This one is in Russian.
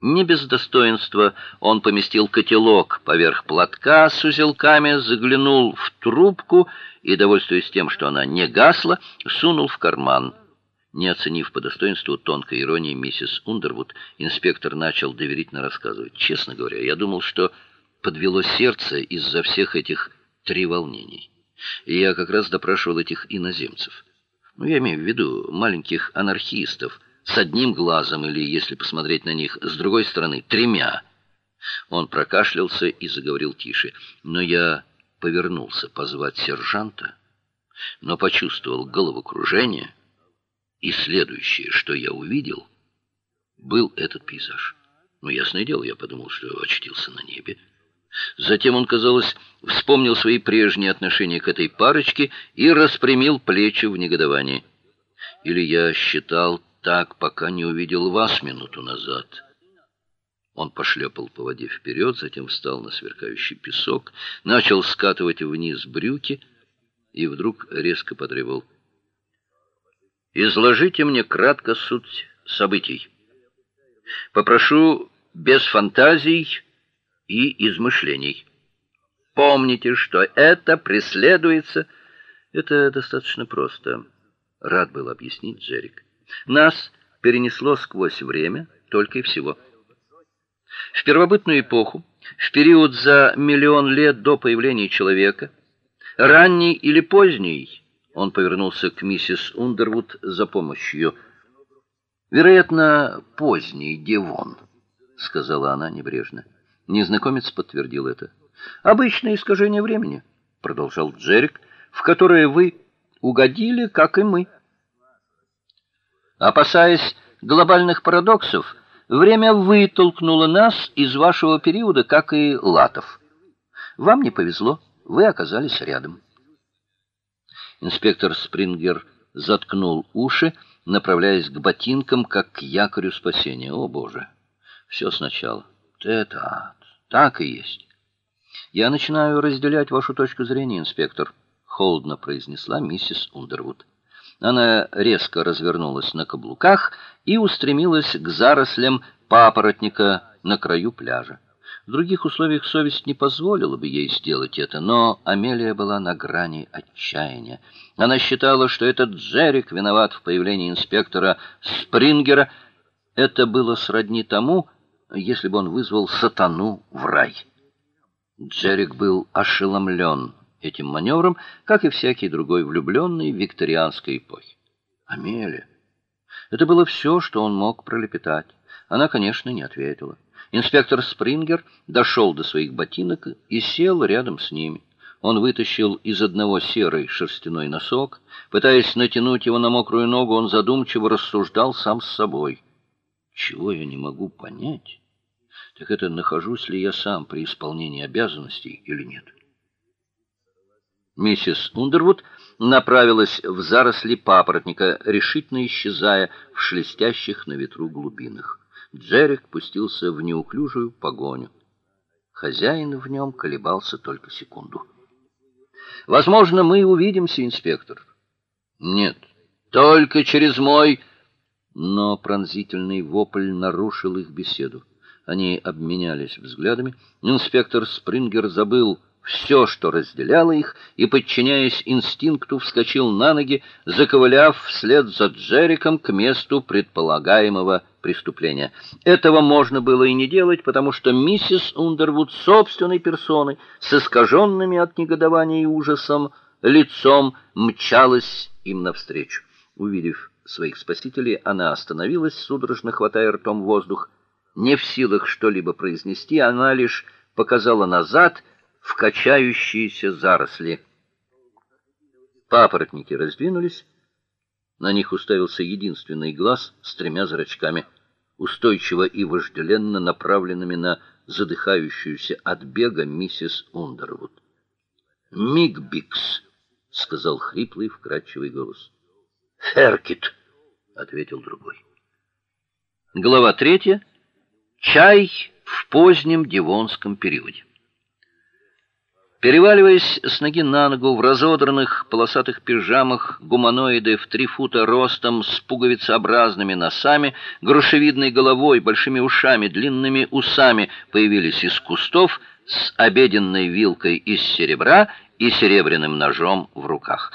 Не без достоинства он поместил котелок поверх платка с узелками, заглянул в трубку и, довольствуясь тем, что она не гасла, сунул в карман. Не оценив по достоинству тонкой иронии миссис Ундервуд, инспектор начал доверительно рассказывать. Честно говоря, я думал, что подвело сердце из-за всех этих треволнений. И я как раз допрашивал этих иноземцев. Ну, я имею в виду маленьких анархистов, с одним глазом или, если посмотреть на них с другой стороны, тремя. Он прокашлялся и заговорил тише. Но я повернулся позвать сержанта, но почувствовал головокружение, и следующее, что я увидел, был этот пейзаж. Ну, ясное дело, я подумал, что очутился на небе. Затем он, казалось, вспомнил свои прежние отношения к этой парочке и распрямил плечи в негодовании. Или я считал так, пока не увидел вас минуту назад. Он пошлепал по воде вперед, затем встал на сверкающий песок, начал скатывать вниз брюки и вдруг резко потребовал: "Изложите мне кратко суть событий. Попрошу без фантазий и измышлений. Помните, что это преследуется это достаточно просто, рад был объяснить Джерик. Нас перенесло сквозь время только и всего. В первобытную эпоху, в период за миллион лет до появления человека, ранний или поздний, он повернулся к миссис Ундервуд за помощью. Вероятно, поздний Девон, сказала она небрежно. Незнакомец подтвердил это. Обычное искажение времени, продолжал Джерик, в которое вы угодили, как и мы. Опасаясь глобальных парадоксов, время вытолкнуло нас из вашего периода, как и латов. Вам не повезло, вы оказались рядом. Инспектор Спрингер заткнул уши, направляясь к ботинкам, как к якорю спасения. О, боже. Все сначала. Это так и есть. Я начинаю разделять вашу точку зрения, инспектор, холодно произнесла миссис Ундервуд. Она резко развернулась на каблуках и устремилась к зарослям папоротника на краю пляжа. В других условиях совесть не позволила бы ей сделать это, но Амелия была на грани отчаяния. Она считала, что этот Джерик виноват в появлении инспектора Спрингера. Это было сродни тому, если бы он вызвал сатану в рай. Джерик был ошеломлен этим маневром, как и всякий другой влюбленный викторианской эпохе. Амелия. Это было все, что он мог пролепетать. Она, конечно, не ответила. Инспектор Спрингер дошел до своих ботинок и сел рядом с ними. Он вытащил из одного серый шерстяной носок, пытаясь натянуть его на мокрую ногу, он задумчиво рассуждал сам с собой. Чего я не могу понять, так это нахожусь ли я сам при исполнении обязанностей или нет. Миссис Ундервуд направилась в заросли папоротника, решительно исчезая в шелестящих на ветру глубинах. Джерик пустился в неуклюжую погоню. Хозяин в нем колебался только секунду. Возможно, мы увидимся, инспектор. Нет, только через мой но пронзительный вопль нарушил их беседу. Они обменялись взглядами. Инспектор Спрингер забыл все, что разделяло их, и подчиняясь инстинкту, вскочил на ноги, заковыляв вслед за Джериком к месту предполагаемого преступления. Этого можно было и не делать, потому что миссис Ундервуд собственной персоной, с искаженными от негодования и ужасом лицом, мчалась им навстречу. Увидев своих спасителей, она остановилась, судорожно хватая ртом воздух. Не в силах что-либо произнести, она лишь показала назад в качающиеся заросли. Папоротники раздвинулись, на них уставился единственный глаз с тремя зрачками, устойчиво и вожделенно направленными на задыхающуюся от бега миссис Ундервуд. "Мигбикс", сказал хриплый вкрадчивый голос. "Феркит", ответил другой. Глава третья. Чай в позднем девонском периоде. Переваливаясь с ноги на ногу в разодранных полосатых пижамах, гуманоиды в три фута ростом, с пуговицеобразными носами, грушевидной головой, большими ушами, длинными усами появились из кустов с обеденной вилкой из серебра и серебряным ножом в руках.